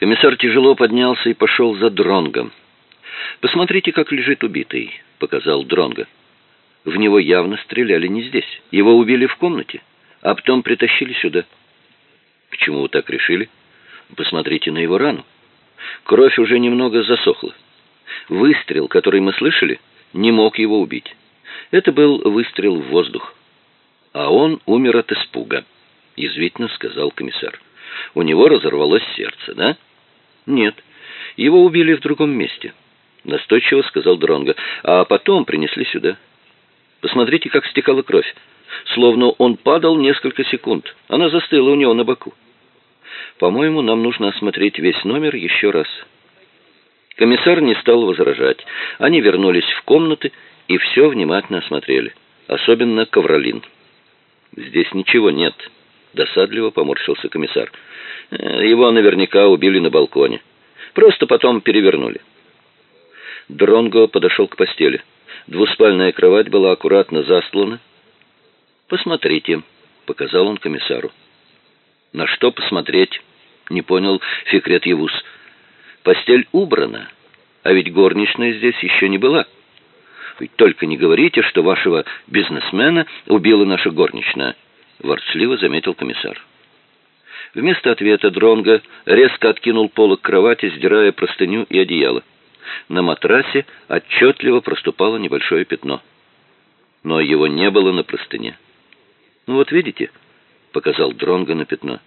Комиссар тяжело поднялся и пошел за Дронгом. «Посмотрите, как лежит убитый», — показал Дронга. В него явно стреляли не здесь. Его убили в комнате, а потом притащили сюда. Почему вы так решили? Посмотрите на его рану. Кровь уже немного засохла. Выстрел, который мы слышали, не мог его убить. Это был выстрел в воздух. А он умер от испуга, язвительно сказал комиссар. У него разорвалось сердце, да? Нет. Его убили в другом месте, настойчиво сказал Дронга. А потом принесли сюда. Посмотрите, как стекала кровь. Словно он падал несколько секунд. Она застыла у него на боку. По-моему, нам нужно осмотреть весь номер еще раз. Комиссар не стал возражать. Они вернулись в комнаты и все внимательно осмотрели. Особенно ковролин. «Здесь ничего нет», — досадливо поморщился комиссар. «Э, «Его наверняка убили на балконе. Просто потом перевернули». Дронго подошел к постели. Двуспальная кровать была аккуратно застлана. «Посмотрите», — показал он комиссару. «На что посмотреть?» — не понял Фикрет Евус. «Постель убрана, а ведь горничная здесь еще не была. Ведь только не говорите, что вашего бизнесмена убила наша горничная», — ворчливо заметил комиссар. Вместо ответа Дронга резко откинул полок кровати, сдирая простыню и одеяло. На матрасе отчетливо проступало небольшое пятно. Но его не было на простыне. «Ну вот видите», — показал Дронго на пятно.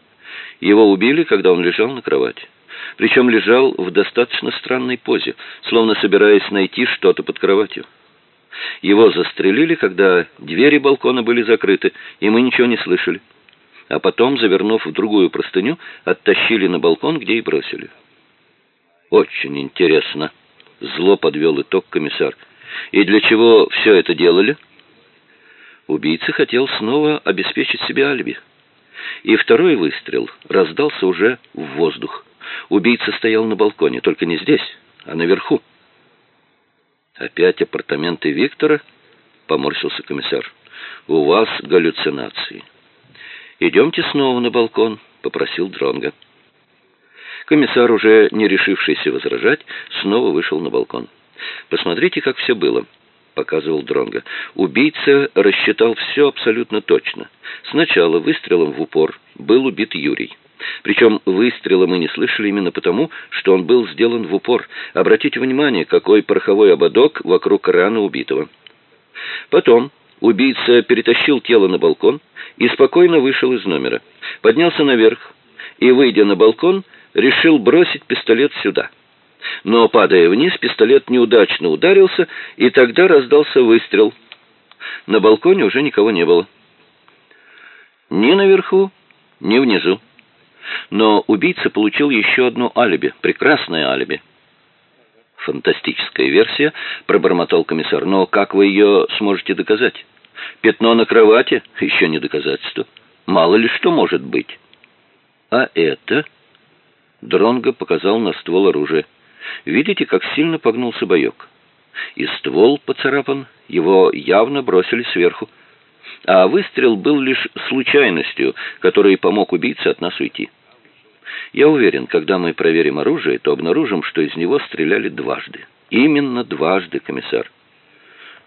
«Его убили, когда он лежал на кровати. Причем лежал в достаточно странной позе, словно собираясь найти что-то под кроватью. Его застрелили, когда двери балкона были закрыты, и мы ничего не слышали. А потом, завернув в другую простыню, оттащили на балкон, где и бросили». «Очень интересно», Зло подвел итог комиссар. И для чего все это делали? Убийца хотел снова обеспечить себе алиби. И второй выстрел раздался уже в воздух. Убийца стоял на балконе, только не здесь, а наверху. «Опять апартаменты Виктора?» — поморщился комиссар. «У вас галлюцинации». «Идемте снова на балкон», — попросил Дронга. Комиссар, уже не решившийся возражать, снова вышел на балкон. «Посмотрите, как все было», — показывал Дронга. «Убийца рассчитал все абсолютно точно. Сначала выстрелом в упор был убит Юрий». Причем выстрела мы не слышали именно потому, что он был сделан в упор. Обратите внимание, какой пороховой ободок вокруг раны убитого. Потом убийца перетащил тело на балкон и спокойно вышел из номера. Поднялся наверх и, выйдя на балкон, решил бросить пистолет сюда. Но, падая вниз, пистолет неудачно ударился, и тогда раздался выстрел. На балконе уже никого не было. Ни наверху, ни внизу. Но убийца получил еще одно алиби, прекрасное алиби. «Фантастическая версия», — пробормотал комиссар. «Но как вы ее сможете доказать? Пятно на кровати — еще не доказательство. Мало ли что может быть». «А это...» Дронго показал на ствол оружия. «Видите, как сильно погнулся боек? И ствол поцарапан, его явно бросили сверху. А выстрел был лишь случайностью, который помог убийце от нас уйти. Я уверен, когда мы проверим оружие, то обнаружим, что из него стреляли дважды. Именно дважды, комиссар.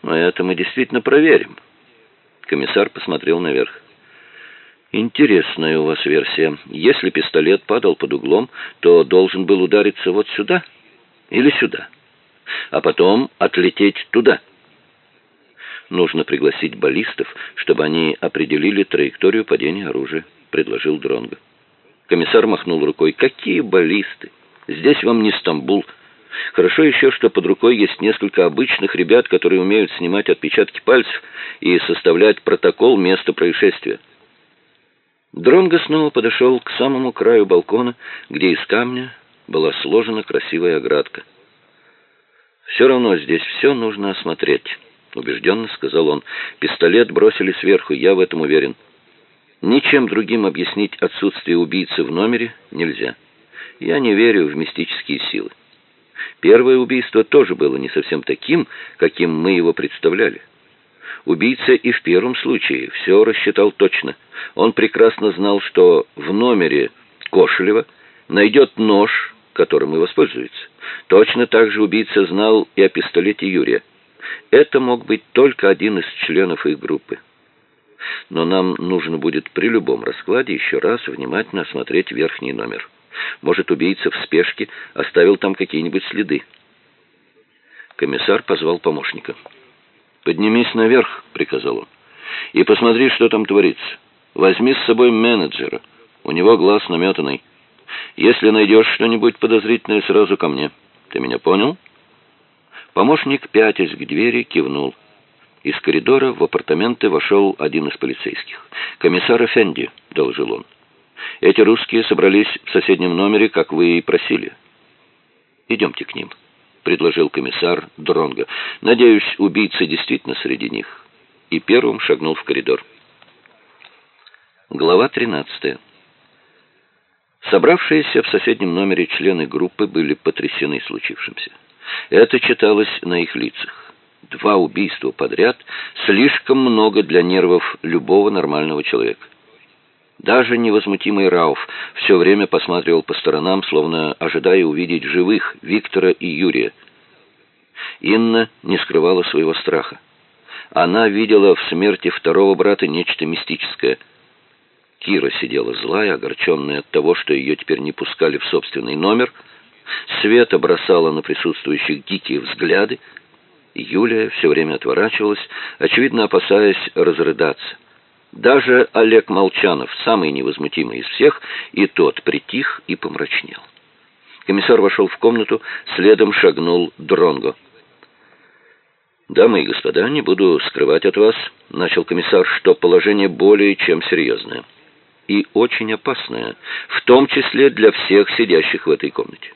Но это мы действительно проверим». Комиссар посмотрел наверх. Интересная у вас версия. Если пистолет падал под углом, то должен был удариться вот сюда или сюда, а потом отлететь туда. Нужно пригласить баллистов, чтобы они определили траекторию падения оружия, предложил Дронго. Комиссар махнул рукой. Какие баллисты? Здесь вам не Стамбул. Хорошо еще, что под рукой есть несколько обычных ребят, которые умеют снимать отпечатки пальцев и составлять протокол места происшествия. Дронго снова подошел к самому краю балкона, где из камня была сложена красивая оградка. «Все равно здесь все нужно осмотреть», — убежденно сказал он. «Пистолет бросили сверху, я в этом уверен. Ничем другим объяснить отсутствие убийцы в номере нельзя. Я не верю в мистические силы. Первое убийство тоже было не совсем таким, каким мы его представляли». Убийца и в первом случае все рассчитал точно. Он прекрасно знал, что в номере Кошелева найдет нож которым и воспользуется. Точно так же убийца знал и о пистолете Юрия. Это мог быть только один из членов их группы. Но нам нужно будет при любом раскладе еще раз внимательно осмотреть верхний номер. Может, убийца в спешке оставил там какие-нибудь следы. Комиссар позвал помощника. «Поднимись наверх», — приказал он, — «и посмотри, что там творится. Возьми с собой менеджера. У него глаз наметанный. Если найдешь что-нибудь подозрительное, сразу ко мне. Ты меня понял?» Помощник, пятясь к двери, кивнул. Из коридора в апартаменты вошел один из полицейских. «Комиссар Эфенди», — доложил он. «Эти русские собрались в соседнем номере, как вы и просили. Идемте к ним» предложил комиссар Дронга. Надеюсь, убийца действительно среди них. И первым шагнул в коридор. Глава 13. Собравшиеся в соседнем номере члены группы были потрясены случившимся. Это читалось на их лицах. Два убийства подряд слишком много для нервов любого нормального человека. Даже невозмутимый Рауф все время посматривал по сторонам, словно ожидая увидеть живых Виктора и Юрия. Инна не скрывала своего страха. Она видела в смерти второго брата нечто мистическое. Кира сидела злая, огорченная от того, что ее теперь не пускали в собственный номер. Света бросала на присутствующих дикие взгляды. Юлия все время отворачивалась, очевидно опасаясь разрыдаться. Даже Олег Молчанов, самый невозмутимый из всех, и тот притих и помрачнел. Комиссар вошел в комнату, следом шагнул Дронго. «Дамы и господа, не буду скрывать от вас, — начал комиссар, — что положение более чем серьезное и очень опасное, в том числе для всех сидящих в этой комнате.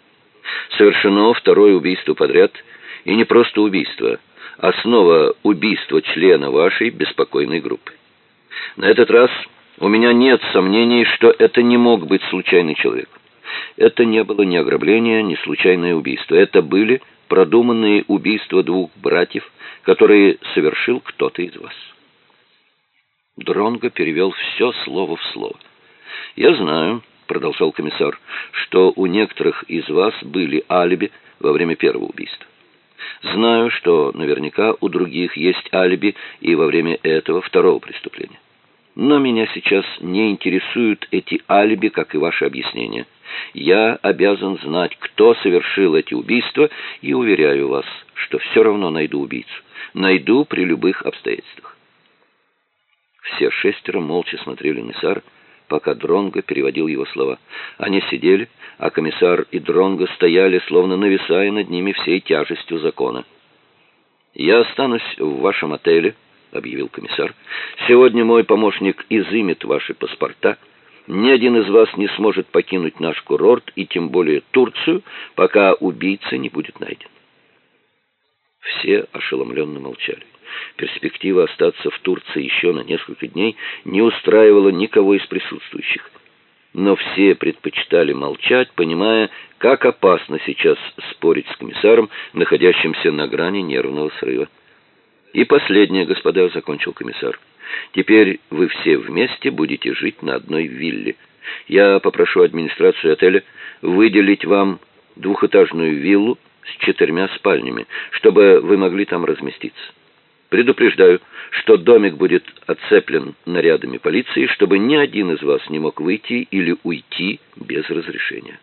Совершено второе убийство подряд, и не просто убийство, а снова убийство члена вашей беспокойной группы. На этот раз у меня нет сомнений, что это не мог быть случайный человек. Это не было ни ограбление, ни случайное убийство. Это были продуманные убийства двух братьев, которые совершил кто-то из вас. Дронго перевел все слово в слово. «Я знаю», — продолжал комиссар, — «что у некоторых из вас были алиби во время первого убийства. Знаю, что наверняка у других есть алиби и во время этого второго преступления. Но меня сейчас не интересуют эти алиби, как и ваши объяснения. Я обязан знать, кто совершил эти убийства, и уверяю вас, что все равно найду убийцу. Найду при любых обстоятельствах. Все шестеро молча смотрели на Сар, пока Дронго переводил его слова. Они сидели, а комиссар и Дронго стояли, словно нависая над ними всей тяжестью закона. «Я останусь в вашем отеле», — объявил комиссар. «Сегодня мой помощник изымет ваши паспорта. Ни один из вас не сможет покинуть наш курорт, и тем более Турцию, пока убийца не будет найден». Все ошеломленно молчали. Перспектива остаться в Турции еще на несколько дней не устраивала никого из присутствующих. Но все предпочитали молчать, понимая, как опасно сейчас спорить с комиссаром, находящимся на грани нервного срыва. «И последнее, господа», — закончил комиссар. «Теперь вы все вместе будете жить на одной вилле. Я попрошу администрацию отеля выделить вам двухэтажную виллу с четырьмя спальнями, чтобы вы могли там разместиться. Предупреждаю, что домик будет оцеплен нарядами полиции, чтобы ни один из вас не мог выйти или уйти без разрешения».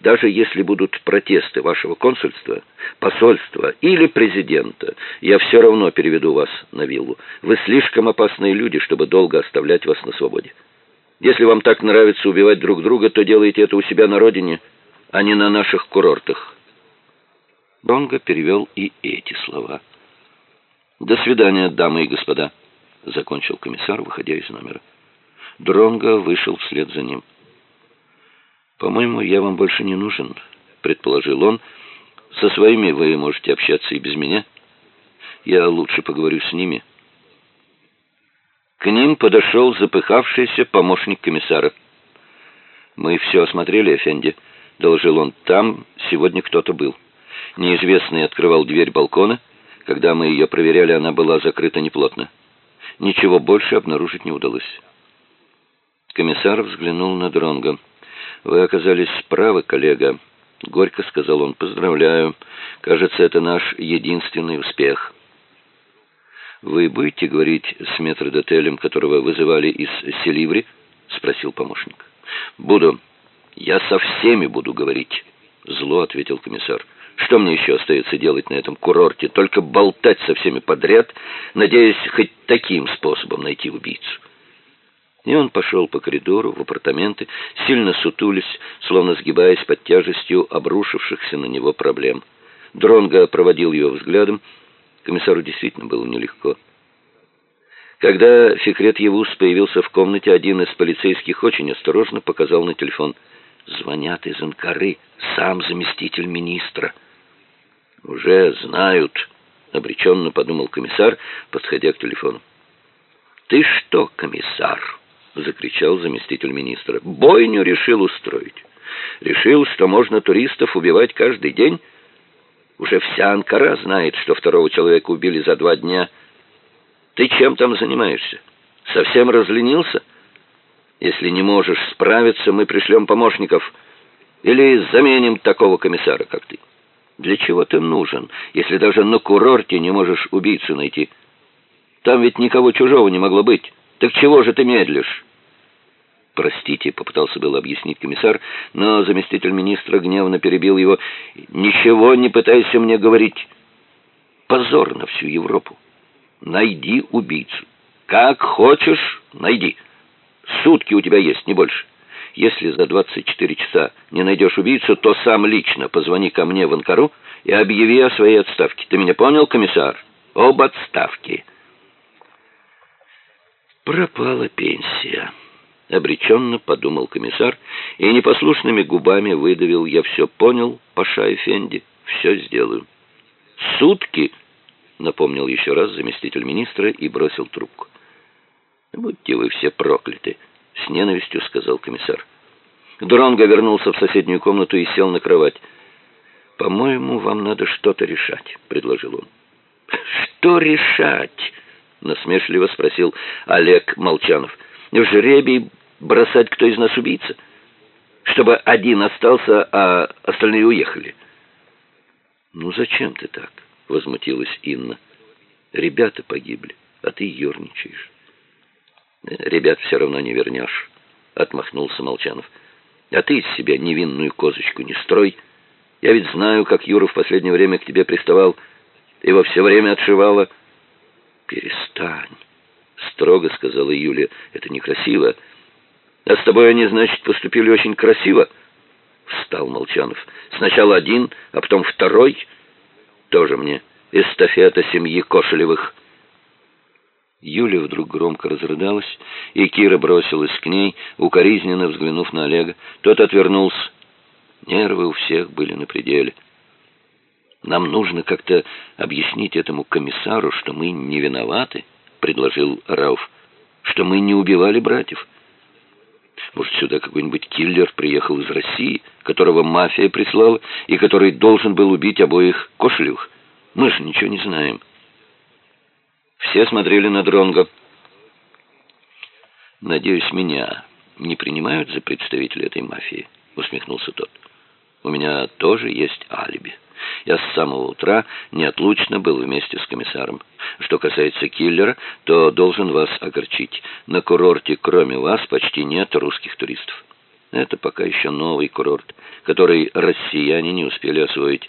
Даже если будут протесты вашего консульства, посольства или президента, я все равно переведу вас на виллу. Вы слишком опасные люди, чтобы долго оставлять вас на свободе. Если вам так нравится убивать друг друга, то делайте это у себя на родине, а не на наших курортах». Донго перевел и эти слова. «До свидания, дамы и господа», — закончил комиссар, выходя из номера. Дронго вышел вслед за ним. «По-моему, я вам больше не нужен», — предположил он. «Со своими вы можете общаться и без меня. Я лучше поговорю с ними». К ним подошел запыхавшийся помощник комиссара. «Мы все осмотрели, Эфенди», — доложил он. «Там сегодня кто-то был. Неизвестный открывал дверь балкона. Когда мы ее проверяли, она была закрыта неплотно. Ничего больше обнаружить не удалось». Комиссар взглянул на Дронга. Вы оказались правы, коллега. Горько сказал он. Поздравляю. Кажется, это наш единственный успех. Вы будете говорить с метрдотелем, которого вызывали из Селиври? Спросил помощник. Буду. Я со всеми буду говорить. Зло ответил комиссар. Что мне еще остается делать на этом курорте? Только болтать со всеми подряд, надеясь хоть таким способом найти убийцу. И он пошел по коридору в апартаменты, сильно сутулясь, словно сгибаясь под тяжестью обрушившихся на него проблем. Дронго проводил ее взглядом. Комиссару действительно было нелегко. Когда Фикрет Евус появился в комнате, один из полицейских очень осторожно показал на телефон. «Звонят из Анкары, сам заместитель министра». «Уже знают», — обреченно подумал комиссар, подходя к телефону. «Ты что, комиссар?» — закричал заместитель министра. «Бойню решил устроить. Решил, что можно туристов убивать каждый день. Уже вся Анкара знает, что второго человека убили за два дня. Ты чем там занимаешься? Совсем разленился? Если не можешь справиться, мы пришлем помощников. Или заменим такого комиссара, как ты. Для чего ты нужен, если даже на курорте не можешь убийцу найти? Там ведь никого чужого не могло быть». Так чего же ты медлишь? Простите, попытался было объяснить комиссар, но заместитель министра гневно перебил его. Ничего не пытайся мне говорить. Позор на всю Европу. Найди убийцу. Как хочешь, найди. Сутки у тебя есть, не больше. Если за 24 часа не найдешь убийцу, то сам лично позвони ко мне в Анкару и объяви о своей отставке. Ты меня понял, комиссар? Об отставке. Пропала пенсия. Обреченно подумал комиссар и непослушными губами выдавил «Я все понял, Паша Эфенди, все сделаю». «Сутки!» — напомнил еще раз заместитель министра и бросил трубку. «Будьте вы все прокляты!» — с ненавистью сказал комиссар. Дронго вернулся в соседнюю комнату и сел на кровать. «По-моему, вам надо что-то решать», — предложил он. «Что решать?» насмешливо спросил Олег Молчанов. В жребий бросать кто из нас убийца? Чтобы один остался, а остальные уехали. Ну зачем ты так? возмутилась Инна. Ребята погибли, а ты ерничаешь. Ребят все равно не вернешь, отмахнулся Молчанов. А ты из себя невинную козочку не строй. Я ведь знаю, как Юра в последнее время к тебе приставал. Ты его все время отшивала. «Перестань», — строго сказала Юлия. «Это некрасиво». «А с тобой они, значит, поступили очень красиво?» Встал Молчанов. «Сначала один, а потом второй. Тоже мне эстафета семьи Кошелевых». Юля вдруг громко разрыдалась, и Кира бросилась к ней, укоризненно взглянув на Олега. Тот отвернулся. Нервы у всех были на пределе. Нам нужно как-то объяснить этому комиссару, что мы не виноваты, предложил Рауф, что мы не убивали братьев. Может, сюда какой-нибудь киллер приехал из России, которого мафия прислала и который должен был убить обоих Кошелевых? Мы же ничего не знаем. Все смотрели на Дронго. Надеюсь, меня не принимают за представителя этой мафии, усмехнулся тот. У меня тоже есть алиби. Я с самого утра неотлучно был вместе с комиссаром. Что касается киллера, то должен вас огорчить. На курорте, кроме вас, почти нет русских туристов. Это пока еще новый курорт, который россияне не успели освоить.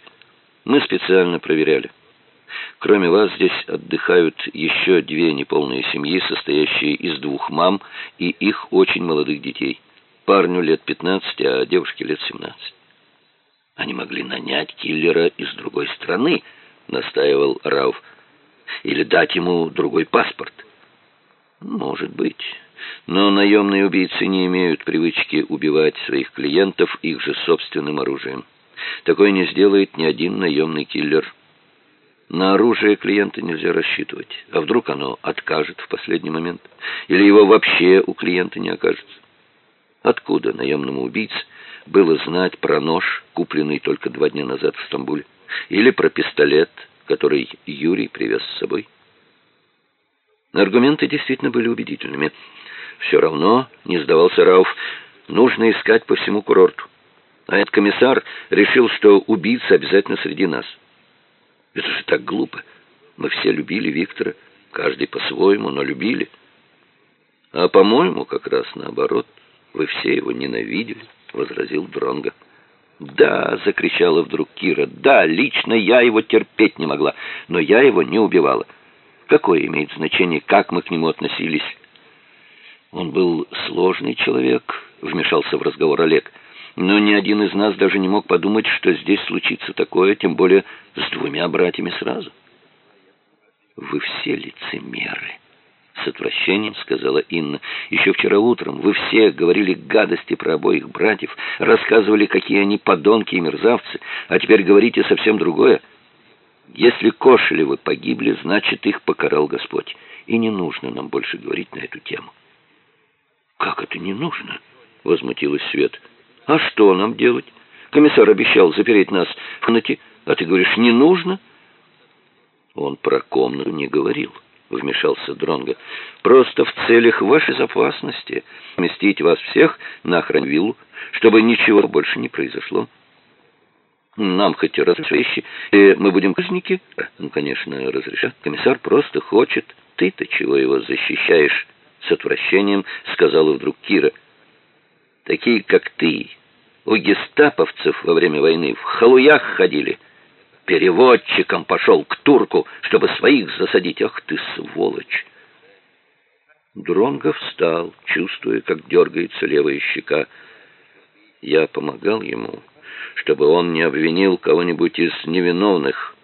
Мы специально проверяли. Кроме вас здесь отдыхают еще две неполные семьи, состоящие из двух мам и их очень молодых детей. Парню лет 15, а девушке лет 17. Они могли нанять киллера из другой страны, настаивал Рауф, или дать ему другой паспорт. Может быть. Но наемные убийцы не имеют привычки убивать своих клиентов их же собственным оружием. Такое не сделает ни один наемный киллер. На оружие клиента нельзя рассчитывать. А вдруг оно откажет в последний момент? Или его вообще у клиента не окажется? Откуда наемному убийце было знать про нож, купленный только два дня назад в Стамбуле, или про пистолет, который Юрий привез с собой. Аргументы действительно были убедительными. Все равно не сдавался Рауф. Нужно искать по всему курорту. А этот комиссар решил, что убийца обязательно среди нас. Это же так глупо. Мы все любили Виктора, каждый по-своему, но любили. А по-моему, как раз наоборот, вы все его ненавидели, возразил Дронга. Да, закричала вдруг Кира. Да, лично я его терпеть не могла, но я его не убивала. Какое имеет значение, как мы к нему относились? Он был сложный человек, вмешался в разговор Олег. Но ни один из нас даже не мог подумать, что здесь случится такое, тем более с двумя братьями сразу. Вы все лицемеры, с отвращением сказала Инна. Еще вчера утром вы все говорили гадости про обоих братьев, рассказывали, какие они подонки и мерзавцы, а теперь говорите совсем другое. Если Кошелевы погибли, значит, их покарал Господь. И не нужно нам больше говорить на эту тему. Как это не нужно? возмутилась Свет. А что нам делать? Комиссар обещал запереть нас в комнате, а ты говоришь, не нужно? Он про комнату не говорил, вмешался Дронга. Просто в целях вашей безопасности поместить вас всех на охранвиллу, чтобы ничего больше не произошло. Нам хоть раз вещи, и мы будем казники? Ну, конечно, разрешат. Комиссар просто хочет. Ты-то чего его защищаешь? С отвращением сказала вдруг Кира такие как ты, у гестаповцев во время войны в халуях ходили. Переводчиком пошел к турку, чтобы своих засадить. Ах ты, сволочь!» Дронго встал, чувствуя, как дергается левая щека. Я помогал ему, чтобы он не обвинил кого-нибудь из невиновных,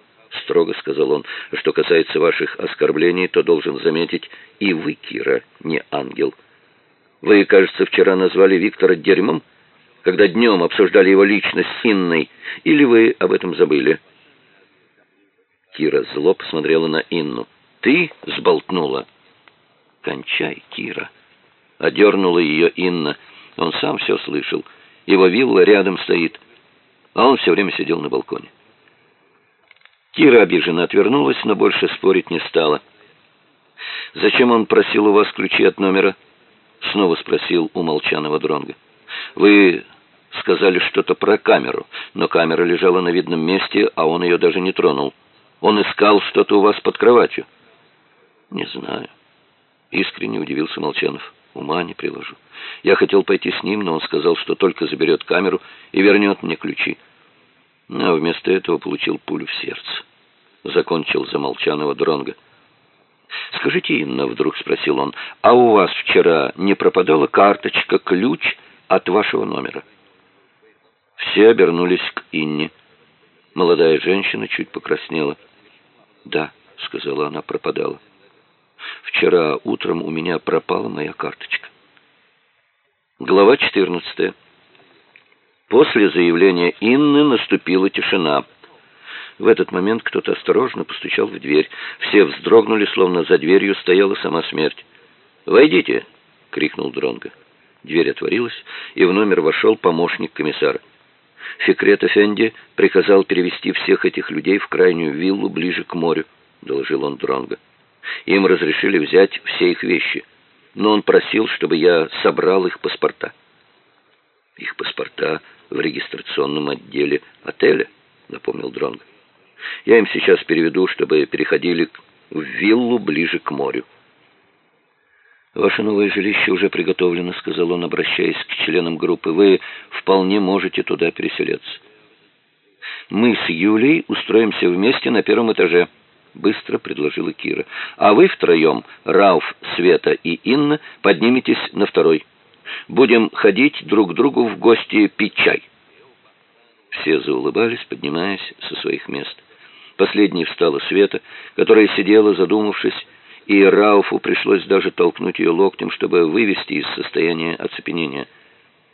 строго сказал он. Что касается ваших оскорблений, то должен заметить, и вы, Кира, не ангел. Вы, кажется, вчера назвали Виктора дерьмом, когда днем обсуждали его личность с Инной, или вы об этом забыли?» Кира зло посмотрела на Инну. «Ты сболтнула?» «Кончай, Кира!» Одернула ее Инна. Он сам все слышал. Его вилла рядом стоит, а он все время сидел на балконе. Кира обиженно отвернулась, но больше спорить не стала. «Зачем он просил у вас ключи от номера?» Снова спросил у молчаного Дронга. Вы сказали что-то про камеру, но камера лежала на видном месте, а он ее даже не тронул. Он искал что-то у вас под кроватью. Не знаю. Искренне удивился Молчанов. Ума не приложу. Я хотел пойти с ним, но он сказал, что только заберет камеру и вернет мне ключи. Но вместо этого получил пулю в сердце. Закончил за Молчанова Дронга. «Скажите, Инна, — вдруг спросил он, — а у вас вчера не пропадала карточка, ключ от вашего номера?» Все обернулись к Инне. Молодая женщина чуть покраснела. «Да», — сказала она, — пропадала. «Вчера утром у меня пропала моя карточка». Глава 14. После заявления Инны наступила тишина. В этот момент кто-то осторожно постучал в дверь. Все вздрогнули, словно за дверью стояла сама смерть. «Войдите!» — крикнул Дронго. Дверь отворилась, и в номер вошел помощник комиссара. Фикрет Эфенди приказал перевести всех этих людей в крайнюю виллу ближе к морю, доложил он Дронго. Им разрешили взять все их вещи, но он просил, чтобы я собрал их паспорта. Их паспорта в регистрационном отделе отеля, напомнил Дронго. Я им сейчас переведу, чтобы переходили в виллу ближе к морю. «Ваше новое жилище уже приготовлено», — сказал он, обращаясь к членам группы. «Вы вполне можете туда переселяться». «Мы с Юлей устроимся вместе на первом этаже», — быстро предложила Кира. «А вы втроем, Рауф, Света и Инна, подниметесь на второй. Будем ходить друг к другу в гости пить чай». Все заулыбались, поднимаясь со своих мест. Последней встала Света, которая сидела, задумавшись, и Рауфу пришлось даже толкнуть ее локтем, чтобы вывести из состояния оцепенения.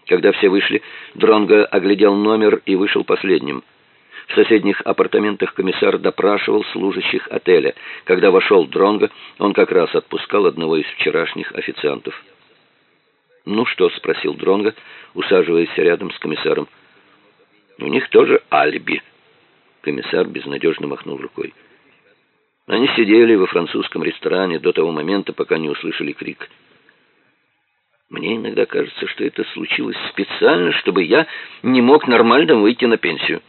Когда все вышли, Дронго оглядел номер и вышел последним. В соседних апартаментах комиссар допрашивал служащих отеля. Когда вошел Дронго, он как раз отпускал одного из вчерашних официантов. «Ну что?» — спросил Дронго, усаживаясь рядом с комиссаром. «У них тоже алиби», Комиссар безнадежно махнул рукой. Они сидели во французском ресторане до того момента, пока не услышали крик. Мне иногда кажется, что это случилось специально, чтобы я не мог нормально выйти на пенсию.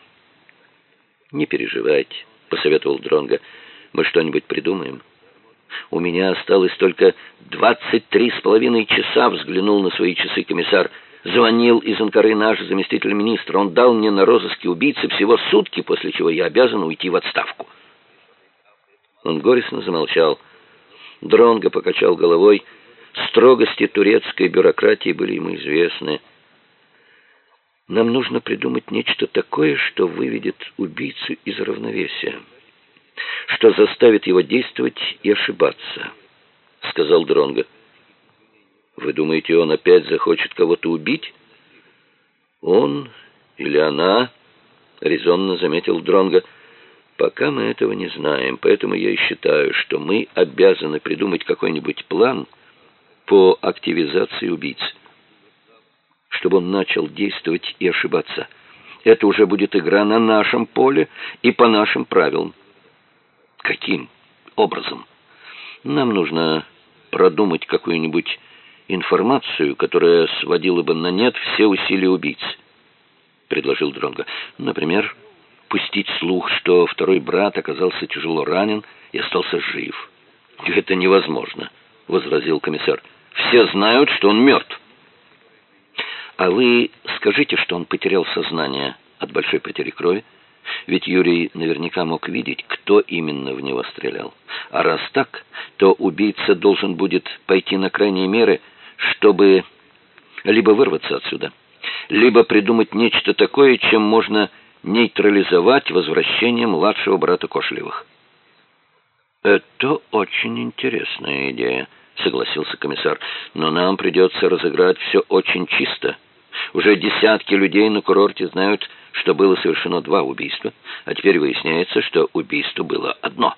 Не переживайте, посоветовал Дронга. Мы что-нибудь придумаем. У меня осталось только двадцать три с половиной часа, взглянул на свои часы комиссар. Звонил из Анкары наш заместитель министра. Он дал мне на розыске убийцы всего сутки, после чего я обязан уйти в отставку. Он горестно замолчал. Дронго покачал головой. Строгости турецкой бюрократии были ему известны. Нам нужно придумать нечто такое, что выведет убийцу из равновесия, что заставит его действовать и ошибаться, сказал Дронго. Вы думаете, он опять захочет кого-то убить? Он или она, резонно заметил Дронго. Пока мы этого не знаем, поэтому я и считаю, что мы обязаны придумать какой-нибудь план по активизации убийц, чтобы он начал действовать и ошибаться. Это уже будет игра на нашем поле и по нашим правилам. Каким образом? Нам нужно продумать какую-нибудь информацию, которая сводила бы на нет все усилия убийц, предложил Дронго. Например, пустить слух, что второй брат оказался тяжело ранен и остался жив. Это невозможно, возразил комиссар. Все знают, что он мертв. А вы скажите, что он потерял сознание от большой потери крови? Ведь Юрий наверняка мог видеть, кто именно в него стрелял. А раз так, то убийца должен будет пойти на крайние меры, чтобы либо вырваться отсюда, либо придумать нечто такое, чем можно нейтрализовать возвращение младшего брата Кошелевых. «Это очень интересная идея», — согласился комиссар. «Но нам придется разыграть все очень чисто. Уже десятки людей на курорте знают, что было совершено два убийства, а теперь выясняется, что убийство было одно».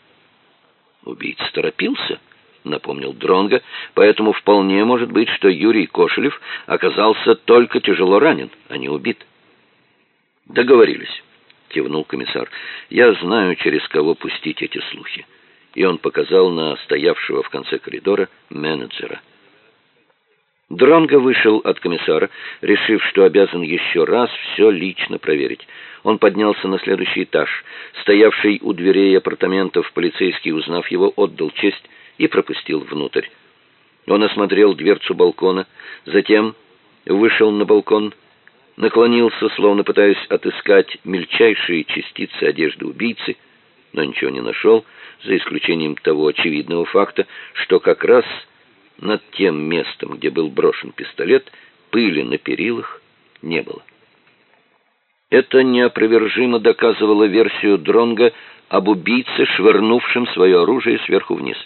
«Убийца торопился», — напомнил Дронга, «поэтому вполне может быть, что Юрий Кошелев оказался только тяжело ранен, а не убит». «Договорились», — кивнул комиссар. «Я знаю, через кого пустить эти слухи». И он показал на стоявшего в конце коридора менеджера. Дронго вышел от комиссара, решив, что обязан еще раз все лично проверить. Он поднялся на следующий этаж. Стоявший у дверей апартаментов полицейский, узнав его, отдал честь и пропустил внутрь. Он осмотрел дверцу балкона, затем вышел на балкон, наклонился, словно пытаясь отыскать мельчайшие частицы одежды убийцы, но ничего не нашел, за исключением того очевидного факта, что как раз над тем местом, где был брошен пистолет, пыли на перилах не было. Это неопровержимо доказывало версию Дронга об убийце, швырнувшем свое оружие сверху вниз.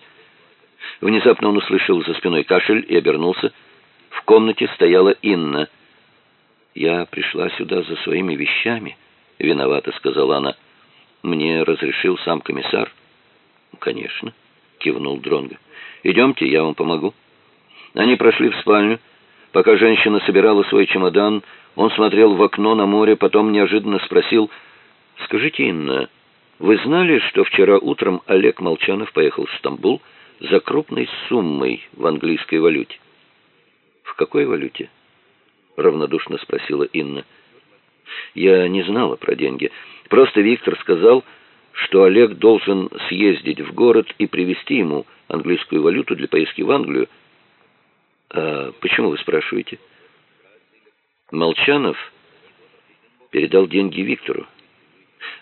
Внезапно он услышал за спиной кашель и обернулся. В комнате стояла Инна — я пришла сюда за своими вещами, виновата сказала она. Мне разрешил сам комиссар. Конечно, кивнул Дронго. Идемте, я вам помогу. Они прошли в спальню. Пока женщина собирала свой чемодан, он смотрел в окно на море, потом неожиданно спросил: "Скажите, Инна, вы знали, что вчера утром Олег Молчанов поехал в Стамбул за крупной суммой в английской валюте?" "В какой валюте?" равнодушно спросила Инна. Я не знала про деньги. Просто Виктор сказал, что Олег должен съездить в город и привезти ему английскую валюту для поездки в Англию. А почему вы спрашиваете? Молчанов передал деньги Виктору.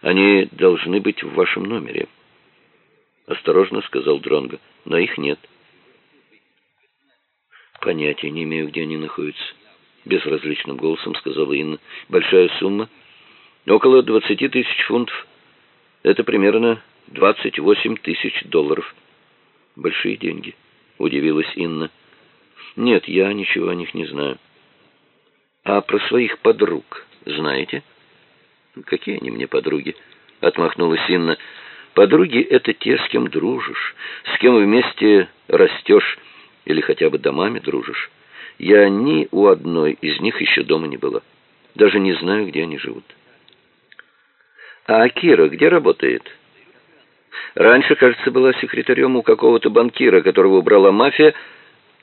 Они должны быть в вашем номере. Осторожно сказал Дронго, но их нет. Понятия не имею, где они находятся безразличным голосом сказала Инна. Большая сумма. Около двадцати тысяч фунтов. Это примерно двадцать восемь тысяч долларов. Большие деньги, удивилась Инна. Нет, я ничего о них не знаю. А про своих подруг знаете? Какие они мне подруги? Отмахнулась Инна. Подруги — это те, с кем дружишь, с кем вместе растешь или хотя бы домами дружишь. Я ни у одной из них еще дома не была. Даже не знаю, где они живут. А Акира где работает? Раньше, кажется, была секретарем у какого-то банкира, которого убрала мафия,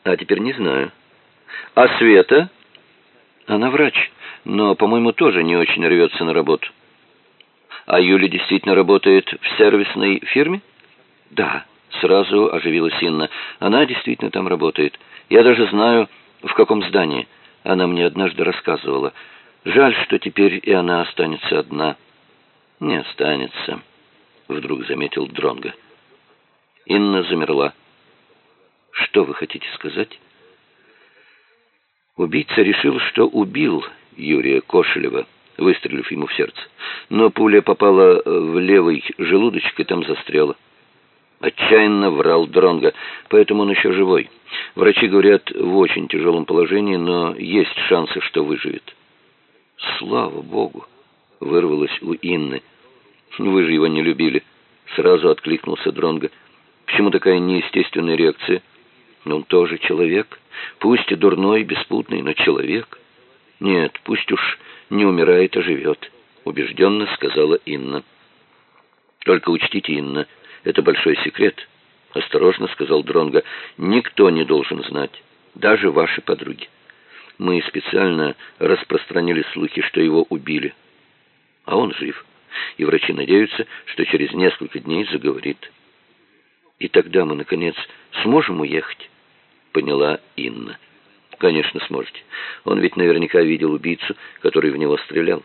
а теперь не знаю. А Света? Она врач, но, по-моему, тоже не очень рвется на работу. А Юля действительно работает в сервисной фирме? Да, сразу оживилась Инна. Она действительно там работает. Я даже знаю, в каком здании. Она мне однажды рассказывала. Жаль, что теперь и она останется одна. Не останется, вдруг заметил Дронга. Инна замерла. Что вы хотите сказать? Убийца решил, что убил Юрия Кошелева, выстрелив ему в сердце. Но пуля попала в левый желудочек и там застряла. Отчаянно врал Дронга, поэтому он еще живой. Врачи говорят, в очень тяжелом положении, но есть шансы, что выживет. Слава Богу, вырвалось у Инны. Вы же его не любили, сразу откликнулся Дронга. Почему такая неестественная реакция? Он тоже человек, пусть и дурной, беспутный, но человек. Нет, пусть уж не умирает, а живет, убежденно сказала Инна. Только учтите, Инна, это большой секрет, осторожно сказал Дронга. Никто не должен знать, даже ваши подруги. Мы специально распространили слухи, что его убили. А он жив. И врачи надеются, что через несколько дней заговорит. И тогда мы, наконец, сможем уехать, поняла Инна. Конечно, сможете. Он ведь наверняка видел убийцу, который в него стрелял.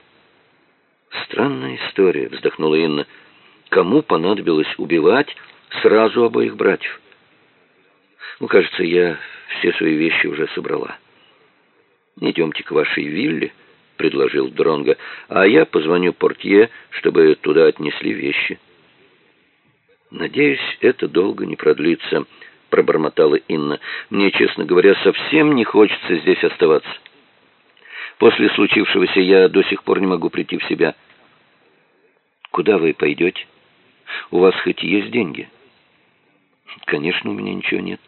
Странная история, вздохнула Инна. Кому понадобилось убивать сразу обоих братьев? Ну, кажется, я все свои вещи уже собрала. Идемте к вашей вилле, предложил Дронга, а я позвоню портье, чтобы туда отнесли вещи. Надеюсь, это долго не продлится, пробормотала Инна. Мне, честно говоря, совсем не хочется здесь оставаться. После случившегося я до сих пор не могу прийти в себя. Куда вы пойдете? У вас хоть есть деньги? Конечно, у меня ничего нет.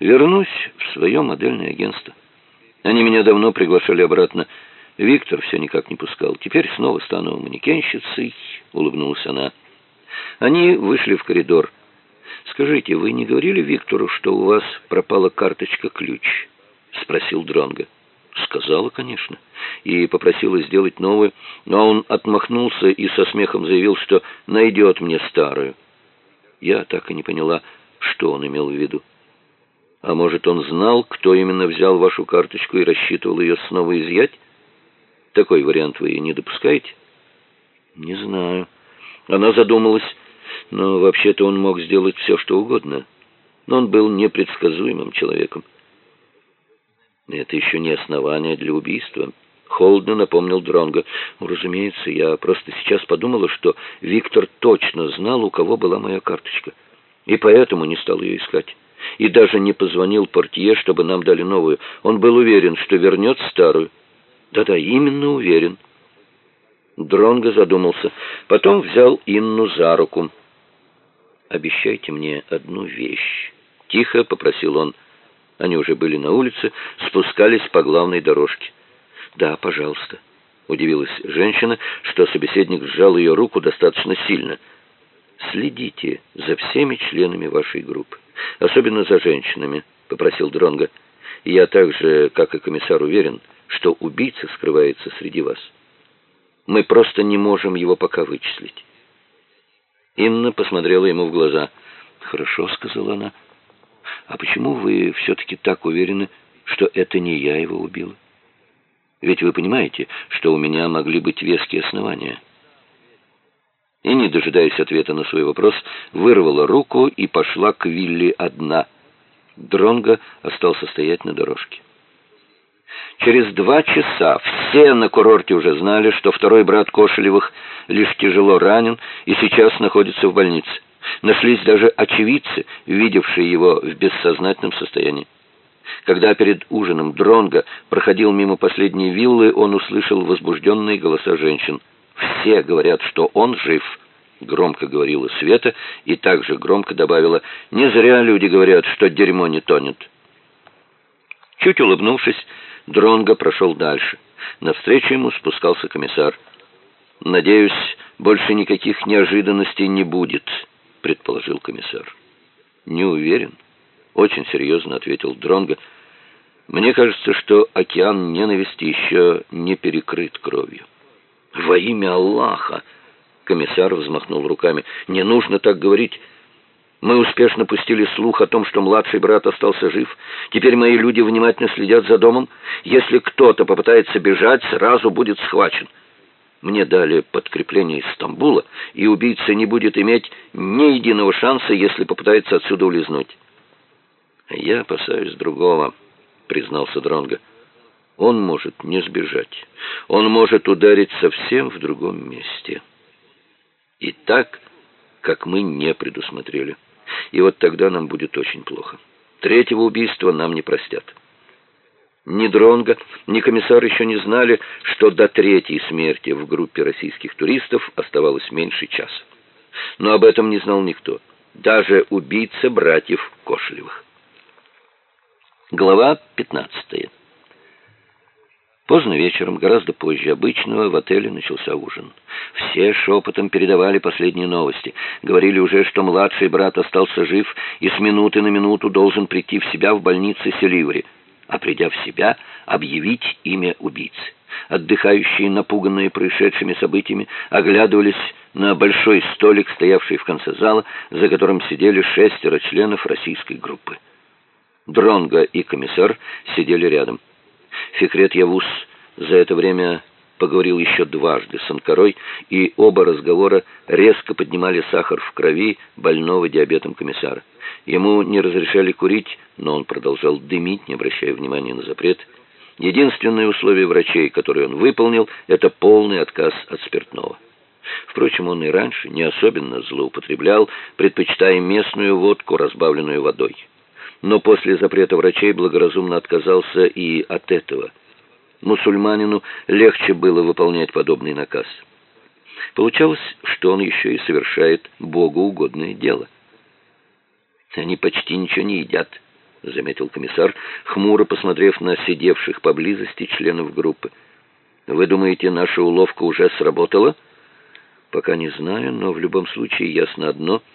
Вернусь в свое модельное агентство. Они меня давно приглашали обратно. Виктор все никак не пускал. Теперь снова стану манекенщицей, улыбнулась она. Они вышли в коридор. Скажите, вы не говорили Виктору, что у вас пропала карточка-ключ? спросил Дронга. Сказала, конечно, и попросила сделать новую, но он отмахнулся и со смехом заявил, что найдет мне старую. Я так и не поняла, что он имел в виду. А может, он знал, кто именно взял вашу карточку и рассчитывал ее снова изъять? Такой вариант вы не допускаете? Не знаю. Она задумалась, но вообще-то он мог сделать все, что угодно. Но он был непредсказуемым человеком. Это еще не основание для убийства. Холодно напомнил Дронго. Ну, разумеется, я просто сейчас подумала, что Виктор точно знал, у кого была моя карточка. И поэтому не стал ее искать. И даже не позвонил портье, чтобы нам дали новую. Он был уверен, что вернет старую. Да-да, именно уверен. Дронго задумался. Потом взял Инну за руку. «Обещайте мне одну вещь», — тихо попросил он. Они уже были на улице, спускались по главной дорожке. «Да, пожалуйста», — удивилась женщина, что собеседник сжал ее руку достаточно сильно. «Следите за всеми членами вашей группы, особенно за женщинами», — попросил Дронга. «Я также, как и комиссар, уверен, что убийца скрывается среди вас. Мы просто не можем его пока вычислить». Инна посмотрела ему в глаза. «Хорошо», — сказала она. А почему вы все-таки так уверены, что это не я его убила? Ведь вы понимаете, что у меня могли быть веские основания. И, не дожидаясь ответа на свой вопрос, вырвала руку и пошла к Вилли одна. Дронго остался стоять на дорожке. Через два часа все на курорте уже знали, что второй брат Кошелевых лишь тяжело ранен и сейчас находится в больнице. Нашлись даже очевидцы, видевшие его в бессознательном состоянии. Когда перед ужином Дронга проходил мимо последней виллы, он услышал возбужденные голоса женщин. «Все говорят, что он жив», — громко говорила Света и также громко добавила, «Не зря люди говорят, что дерьмо не тонет». Чуть улыбнувшись, Дронга прошел дальше. Навстречу ему спускался комиссар. «Надеюсь, больше никаких неожиданностей не будет», предположил комиссар. Не уверен, очень серьезно ответил Дронго. Мне кажется, что океан ненависти еще не перекрыт кровью. Во имя Аллаха, комиссар взмахнул руками. Не нужно так говорить. Мы успешно пустили слух о том, что младший брат остался жив. Теперь мои люди внимательно следят за домом. Если кто-то попытается бежать, сразу будет схвачен. Мне дали подкрепление из Стамбула, и убийца не будет иметь ни единого шанса, если попытается отсюда улизнуть. Я опасаюсь другого, признался Дронга. Он может не сбежать. Он может ударить совсем в другом месте. И так, как мы не предусмотрели. И вот тогда нам будет очень плохо. Третьего убийства нам не простят. Ни Дронга, ни комиссар еще не знали, что до третьей смерти в группе российских туристов оставалось меньше часа. Но об этом не знал никто, даже убийца братьев Кошелевых. Глава 15. Поздно вечером, гораздо позже обычного, в отеле начался ужин. Все шепотом передавали последние новости. Говорили уже, что младший брат остался жив и с минуты на минуту должен прийти в себя в больнице Селиври, а придя в себя, объявить имя убийцы. Отдыхающие, напуганные происшедшими событиями, оглядывались на большой столик, стоявший в конце зала, за которым сидели шестеро членов российской группы. Дронга и комиссар сидели рядом. Фикрет Явус за это время поговорил еще дважды с Анкарой, и оба разговора резко поднимали сахар в крови больного диабетом комиссара. Ему не разрешали курить, но он продолжал дымить, не обращая внимания на запрет. Единственное условие врачей, которое он выполнил, это полный отказ от спиртного. Впрочем, он и раньше не особенно злоупотреблял, предпочитая местную водку, разбавленную водой но после запрета врачей благоразумно отказался и от этого. Мусульманину легче было выполнять подобный наказ. Получалось, что он еще и совершает Богу угодное дело. «Они почти ничего не едят», — заметил комиссар, хмуро посмотрев на сидевших поблизости членов группы. «Вы думаете, наша уловка уже сработала?» «Пока не знаю, но в любом случае ясно одно —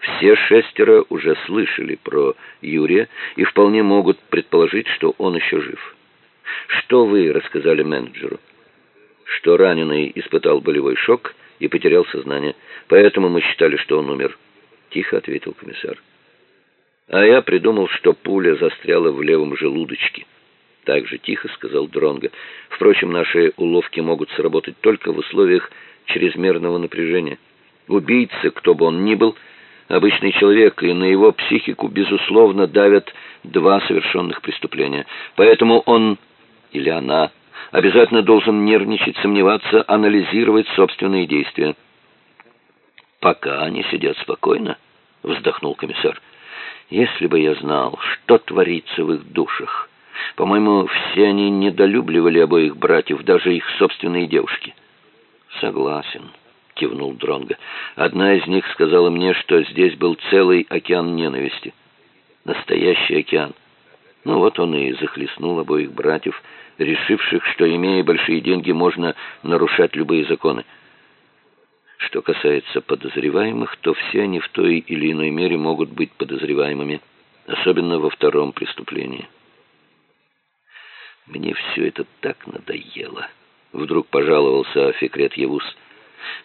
все шестеро уже слышали про Юрия и вполне могут предположить, что он еще жив. Что вы рассказали менеджеру? Что раненый испытал болевой шок и потерял сознание, поэтому мы считали, что он умер. Тихо ответил комиссар. А я придумал, что пуля застряла в левом желудочке. Так же тихо сказал Дронго. Впрочем, наши уловки могут сработать только в условиях чрезмерного напряжения. Убийца, кто бы он ни был, обычный человек, и на его психику, безусловно, давят два совершенных преступления. Поэтому он или она обязательно должен нервничать, сомневаться, анализировать собственные действия. «Пока они сидят спокойно», — вздохнул комиссар. «Если бы я знал, что творится в их душах. По-моему, все они недолюбливали обоих братьев, даже их собственные девушки». «Согласен» кивнул Дронга. Одна из них сказала мне, что здесь был целый океан ненависти. Настоящий океан. Ну вот он и захлестнул обоих братьев, решивших, что имея большие деньги, можно нарушать любые законы. Что касается подозреваемых, то все они в той или иной мере могут быть подозреваемыми, особенно во втором преступлении. Мне все это так надоело. Вдруг пожаловался Фикрет Евус.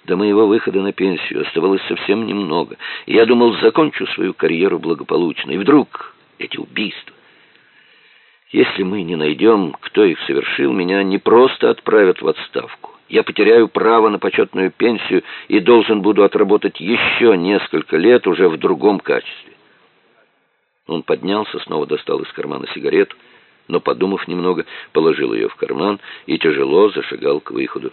До моего выхода на пенсию оставалось совсем немного. Я думал, закончу свою карьеру благополучно. И вдруг эти убийства. Если мы не найдем, кто их совершил, меня не просто отправят в отставку. Я потеряю право на почетную пенсию и должен буду отработать еще несколько лет уже в другом качестве. Он поднялся, снова достал из кармана сигарету, но, подумав немного, положил ее в карман и тяжело зашагал к выходу.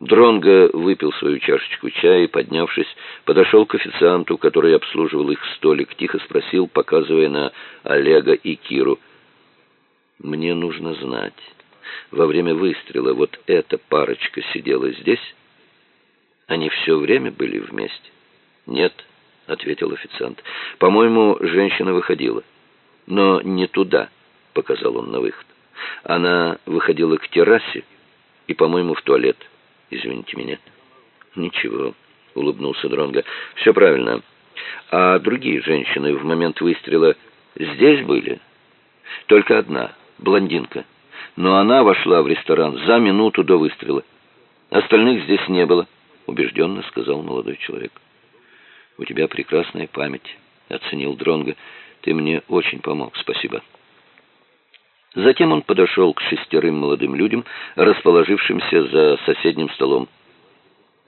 Дронго выпил свою чашечку чая и, поднявшись, подошел к официанту, который обслуживал их столик, тихо спросил, показывая на Олега и Киру. «Мне нужно знать, во время выстрела вот эта парочка сидела здесь? Они все время были вместе?» «Нет», — ответил официант. «По-моему, женщина выходила. Но не туда», — показал он на выход. «Она выходила к террасе и, по-моему, в туалет». Извините меня. Ничего, улыбнулся Дронга. Все правильно. А другие женщины в момент выстрела здесь были? Только одна, блондинка. Но она вошла в ресторан за минуту до выстрела. Остальных здесь не было, убежденно сказал молодой человек. У тебя прекрасная память, оценил Дронга. Ты мне очень помог, спасибо. Затем он подошел к шестерым молодым людям, расположившимся за соседним столом.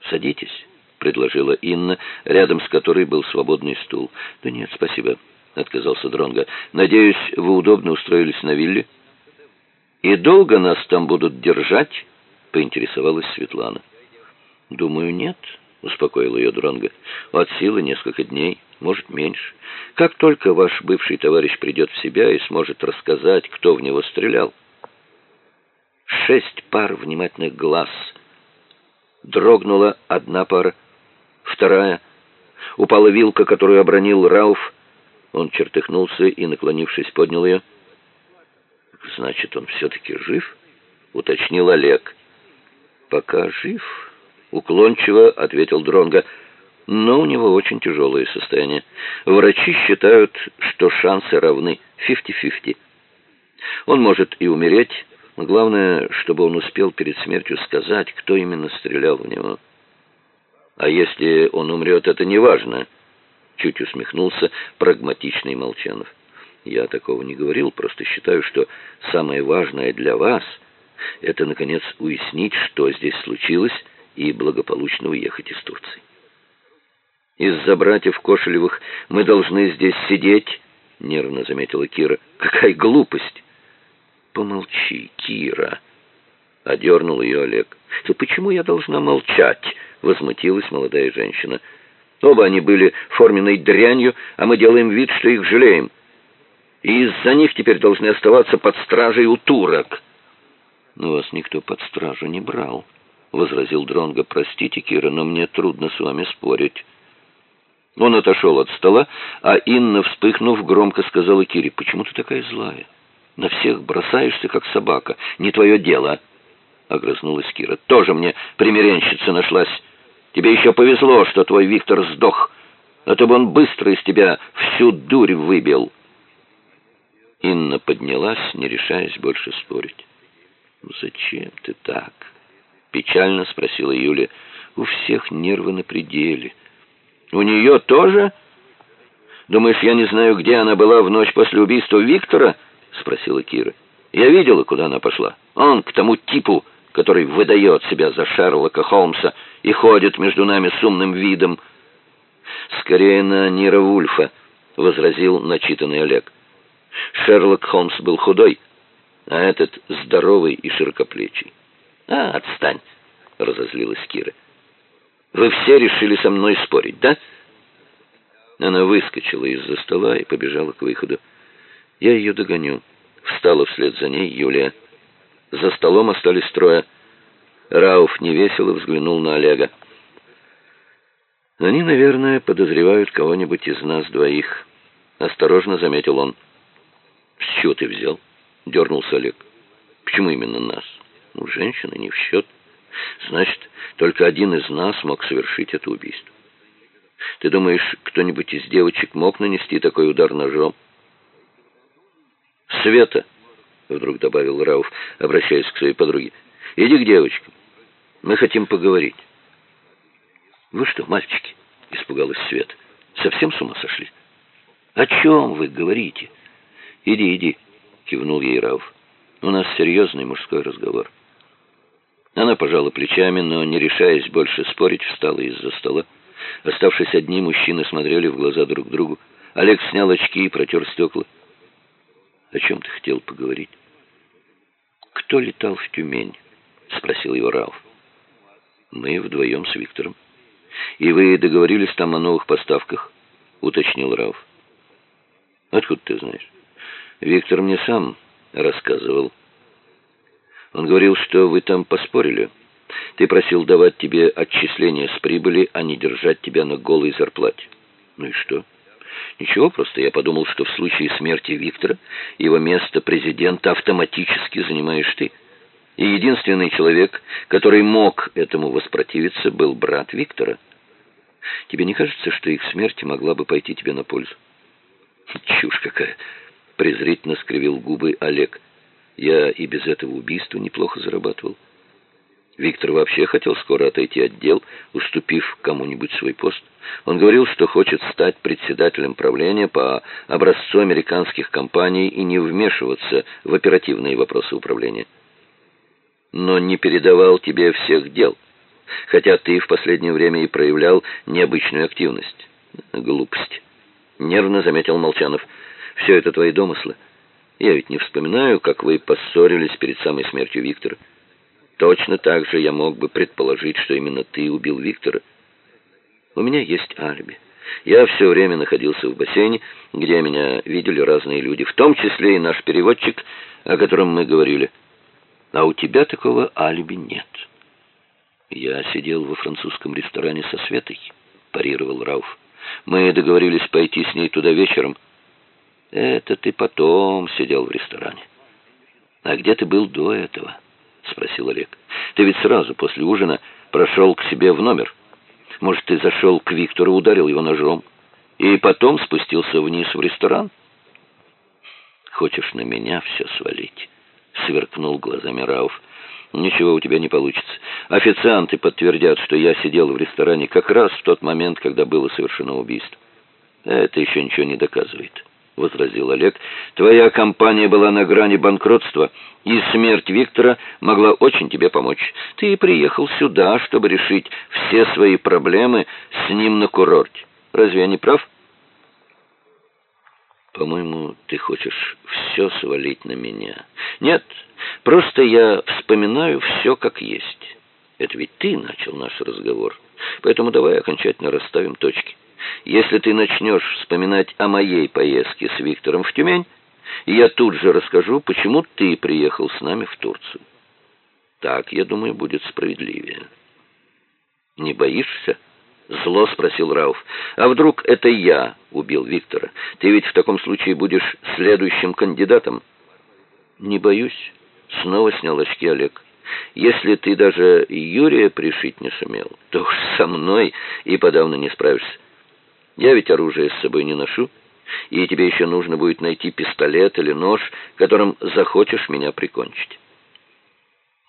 «Садитесь», — предложила Инна, рядом с которой был свободный стул. «Да нет, спасибо», — отказался Дронга. «Надеюсь, вы удобно устроились на вилле?» «И долго нас там будут держать?» — поинтересовалась Светлана. «Думаю, нет», — успокоил ее Дронга. «От силы несколько дней, может, меньше. Как только ваш бывший товарищ придет в себя и сможет рассказать, кто в него стрелял». Шесть пар внимательных глаз. Дрогнула одна пара, вторая. Упала вилка, которую обронил Рауф. Он чертыхнулся и, наклонившись, поднял ее. «Значит, он все-таки жив?» — уточнил Олег. «Пока жив», — уклончиво ответил Дронга. «Но у него очень тяжелое состояние. Врачи считают, что шансы равны 50-50. Он может и умереть, главное, чтобы он успел перед смертью сказать, кто именно стрелял в него». «А если он умрет, это не важно», — чуть усмехнулся прагматичный Молчанов. Я такого не говорил, просто считаю, что самое важное для вас — это, наконец, уяснить, что здесь случилось, и благополучно уехать из Турции. Из-за братьев Кошелевых мы должны здесь сидеть, — нервно заметила Кира. Какая глупость! Помолчи, Кира, — одернул ее Олег. Да почему я должна молчать? — возмутилась молодая женщина. Оба они были форменной дрянью, а мы делаем вид, что их жалеем и из-за них теперь должны оставаться под стражей у турок. Но вас никто под стражу не брал, возразил Дронго. Простите, Кира, но мне трудно с вами спорить. Он отошел от стола, а Инна, вспыхнув, громко сказала Кире: "Почему ты такая злая? На всех бросаешься как собака. Не твое дело". Огрызнулась Кира. "Тоже мне примиренщица нашлась. Тебе еще повезло, что твой Виктор сдох, а то бы он быстро из тебя всю дурь выбил". Инна поднялась, не решаясь больше спорить. «Зачем ты так?» — печально спросила Юля. «У всех нервы на пределе». «У нее тоже?» «Думаешь, я не знаю, где она была в ночь после убийства Виктора?» — спросила Кира. «Я видела, куда она пошла. Он к тому типу, который выдает себя за Шерлока Холмса и ходит между нами с умным видом». «Скорее на Нира Вульфа», — возразил начитанный Олег. Шерлок Холмс был худой, а этот здоровый и широкоплечий. «А, отстань!» — разозлилась Кира. «Вы все решили со мной спорить, да?» Она выскочила из-за стола и побежала к выходу. Я ее догоню. Встала вслед за ней Юлия. За столом остались трое. Рауф невесело взглянул на Олега. «Они, наверное, подозревают кого-нибудь из нас двоих», — осторожно заметил он. «С чего ты взял?» — дернулся Олег. «Почему именно нас? Ну, женщины не в счет. Значит, только один из нас мог совершить это убийство. Ты думаешь, кто-нибудь из девочек мог нанести такой удар ножом?» «Света!» — вдруг добавил Рауф, обращаясь к своей подруге. «Иди к девочкам. Мы хотим поговорить». «Вы что, мальчики?» — испугалась Света. «Совсем с ума сошли?» «О чем вы говорите?» «Иди, иди», — кивнул ей Рауф. «У нас серьезный мужской разговор». Она пожала плечами, но, не решаясь больше спорить, встала из-за стола. Оставшись одни, мужчины смотрели в глаза друг другу. Олег снял очки и протер стекла. «О чем ты хотел поговорить?» «Кто летал в Тюмень?» — спросил его Рауф. «Мы вдвоем с Виктором». «И вы договорились там о новых поставках?» — уточнил Рауф. «Откуда ты знаешь?» Виктор мне сам рассказывал. Он говорил, что вы там поспорили. Ты просил давать тебе отчисления с прибыли, а не держать тебя на голой зарплате. Ну и что? Ничего, просто я подумал, что в случае смерти Виктора его место президента автоматически занимаешь ты. И единственный человек, который мог этому воспротивиться, был брат Виктора. Тебе не кажется, что их смерть могла бы пойти тебе на пользу? Чушь какая! презрительно скривил губы Олег. Я и без этого убийства неплохо зарабатывал. Виктор вообще хотел скоро отойти от дел, уступив кому-нибудь свой пост. Он говорил, что хочет стать председателем правления по образцу американских компаний и не вмешиваться в оперативные вопросы управления. Но не передавал тебе всех дел, хотя ты в последнее время и проявлял необычную активность. Глупость. Нервно заметил Молчанов. Все это твои домыслы. Я ведь не вспоминаю, как вы поссорились перед самой смертью Виктора. Точно так же я мог бы предположить, что именно ты убил Виктора. У меня есть алиби. Я все время находился в бассейне, где меня видели разные люди, в том числе и наш переводчик, о котором мы говорили. А у тебя такого алиби нет. Я сидел во французском ресторане со Светой, парировал Рауф. Мы договорились пойти с ней туда вечером. Это ты потом сидел в ресторане. А где ты был до этого? — спросил Олег. «Ты ведь сразу после ужина прошел к себе в номер. Может, ты зашел к Виктору, ударил его ножом, и потом спустился вниз в ресторан?» «Хочешь на меня все свалить?» — сверкнул глазами Рауф. «Ничего у тебя не получится. Официанты подтвердят, что я сидел в ресторане как раз в тот момент, когда было совершено убийство. Это еще ничего не доказывает». — возразил Олег. «Твоя компания была на грани банкротства, и смерть Виктора могла очень тебе помочь. Ты приехал сюда, чтобы решить все свои проблемы с ним на курорте. Разве я не прав?» «По-моему, ты хочешь все свалить на меня». «Нет, просто я вспоминаю все как есть. Это ведь ты начал наш разговор, поэтому давай окончательно расставим точки». Если ты начнешь вспоминать о моей поездке с Виктором в Тюмень, я тут же расскажу, почему ты приехал с нами в Турцию. Так, я думаю, будет справедливее. Не боишься? Зло спросил Рауф. А вдруг это я убил Виктора? Ты ведь в таком случае будешь следующим кандидатом. Не боюсь. Снова снял очки Олег. Если ты даже Юрия пришить не сумел, то уж со мной и подавно не справишься. Я ведь оружие с собой не ношу, и тебе еще нужно будет найти пистолет или нож, которым захочешь меня прикончить».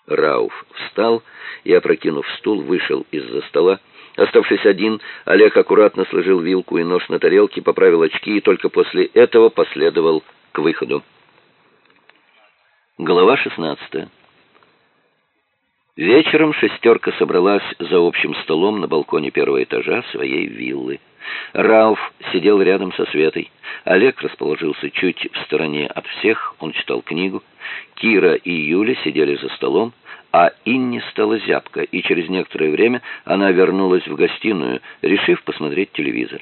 Рауф встал и, опрокинув стул, вышел из-за стола. Оставшись один, Олег аккуратно сложил вилку и нож на тарелке, поправил очки и только после этого последовал к выходу. Глава шестнадцатая. Вечером шестерка собралась за общим столом на балконе первого этажа своей виллы. Рауф сидел рядом со Светой. Олег расположился чуть в стороне от всех, он читал книгу. Кира и Юля сидели за столом, а Инне стало зябко, и через некоторое время она вернулась в гостиную, решив посмотреть телевизор.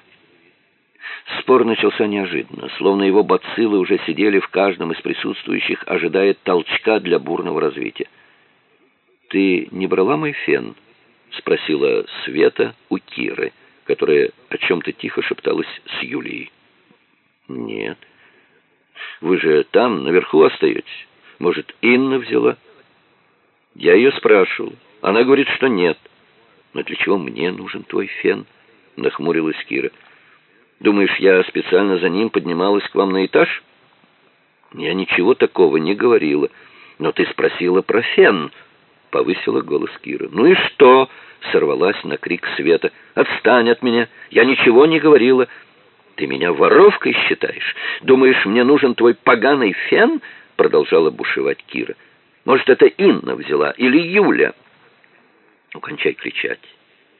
Спор начался неожиданно, словно его бациллы уже сидели в каждом из присутствующих, ожидая толчка для бурного развития. «Ты не брала мой фен?» — спросила Света у Киры которая о чем-то тихо шепталась с Юлией. «Нет. Вы же там, наверху остаетесь. Может, Инна взяла?» «Я ее спрашивал. Она говорит, что нет». «Но для чего мне нужен твой фен?» — нахмурилась Кира. «Думаешь, я специально за ним поднималась к вам на этаж?» «Я ничего такого не говорила. Но ты спросила про фен», — повысила голос Кира. «Ну и что?» сорвалась на крик Света. «Отстань от меня! Я ничего не говорила!» «Ты меня воровкой считаешь? Думаешь, мне нужен твой поганый фен?» Продолжала бушевать Кира. «Может, это Инна взяла или Юля?» «Ну, кончай кричать!»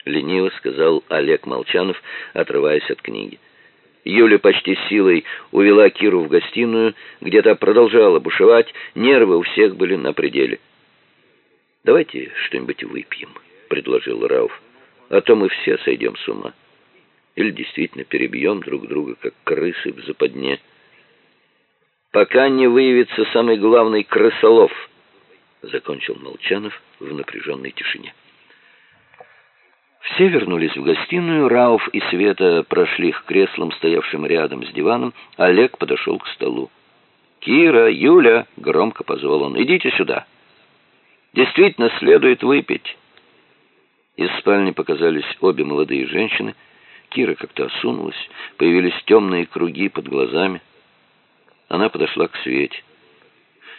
Лениво сказал Олег Молчанов, отрываясь от книги. Юля почти силой увела Киру в гостиную, где-то продолжала бушевать, нервы у всех были на пределе. «Давайте что-нибудь выпьем» предложил Рауф. «А то мы все сойдем с ума. Или действительно перебьем друг друга, как крысы в западне. Пока не выявится самый главный крысолов», — закончил Молчанов в напряженной тишине. Все вернулись в гостиную, Рауф и Света прошли к креслам, стоявшим рядом с диваном. Олег подошел к столу. «Кира, Юля!» — громко позвал он. «Идите сюда!» «Действительно следует выпить!» Из спальни показались обе молодые женщины. Кира как-то осунулась, появились темные круги под глазами. Она подошла к Свете.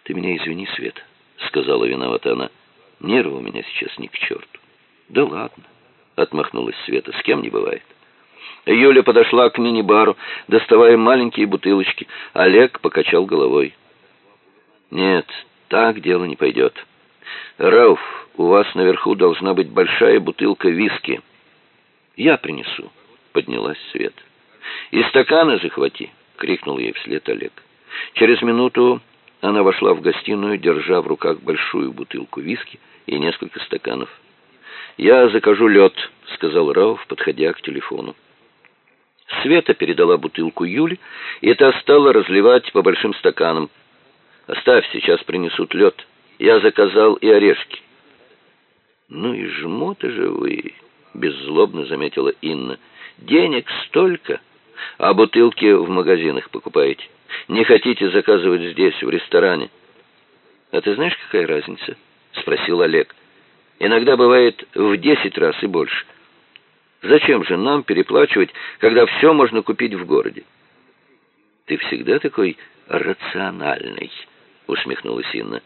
«Ты меня извини, Свет», — сказала виновата она. «Нервы у меня сейчас ни к черту». «Да ладно», — отмахнулась Света, — «с кем не бывает». Юля подошла к мини-бару, доставая маленькие бутылочки. Олег покачал головой. «Нет, так дело не пойдет. Рауф, у вас наверху должна быть большая бутылка виски». «Я принесу», — поднялась Свет. «И стаканы захвати», — крикнул ей вслед Олег. Через минуту она вошла в гостиную, держа в руках большую бутылку виски и несколько стаканов. «Я закажу лед», — сказал Рауф, подходя к телефону. Света передала бутылку Юле, и та стала разливать по большим стаканам. «Оставь, сейчас принесут лед. Я заказал и орешки». «Ну и жмоты же вы», — беззлобно заметила Инна. «Денег столько, а бутылки в магазинах покупаете. Не хотите заказывать здесь, в ресторане?» «А ты знаешь, какая разница?» — спросил Олег. «Иногда бывает в десять раз и больше». Зачем же нам переплачивать, когда все можно купить в городе? Ты всегда такой рациональный, усмехнулась Инна.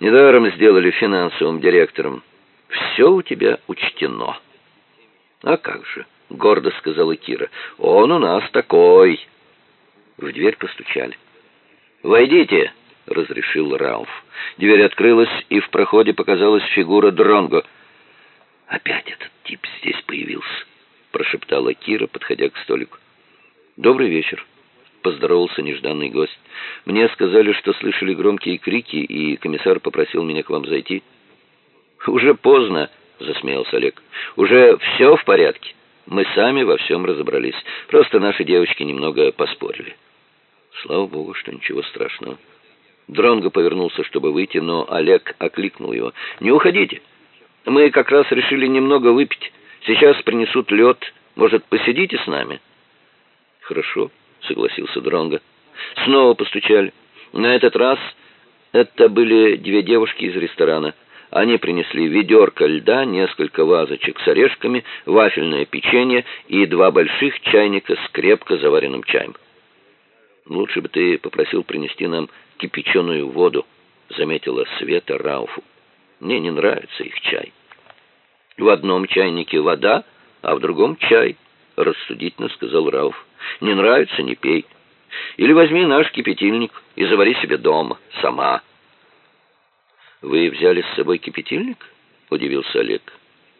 Недаром сделали финансовым директором. Все у тебя учтено. А как же, гордо сказала Кира. Он у нас такой. В дверь постучали. Войдите, разрешил Рауф. Дверь открылась, и в проходе показалась фигура Дронго. Опять этот тип здесь появился, прошептала Кира, подходя к столику. Добрый вечер, поздоровался нежданный гость. Мне сказали, что слышали громкие крики, и комиссар попросил меня к вам зайти. Уже поздно, засмеялся Олег. Уже все в порядке. Мы сами во всем разобрались. Просто наши девочки немного поспорили. Слава богу, что ничего страшного. Дронго повернулся, чтобы выйти, но Олег окликнул его. «Не уходите!» Мы как раз решили немного выпить. Сейчас принесут лед. Может, посидите с нами?» «Хорошо», — согласился Дронго. Снова постучали. На этот раз это были две девушки из ресторана. Они принесли ведерко льда, несколько вазочек с орешками, вафельное печенье и два больших чайника с крепко заваренным чаем. «Лучше бы ты попросил принести нам кипяченую воду», — заметила Света Рауфу. Мне не нравится их чай. В одном чайнике вода, а в другом чай, рассудительно сказал Рауф. Не нравится, не пей. Или возьми наш кипятильник и завари себе дома, сама. Вы взяли с собой кипятильник? Удивился Олег.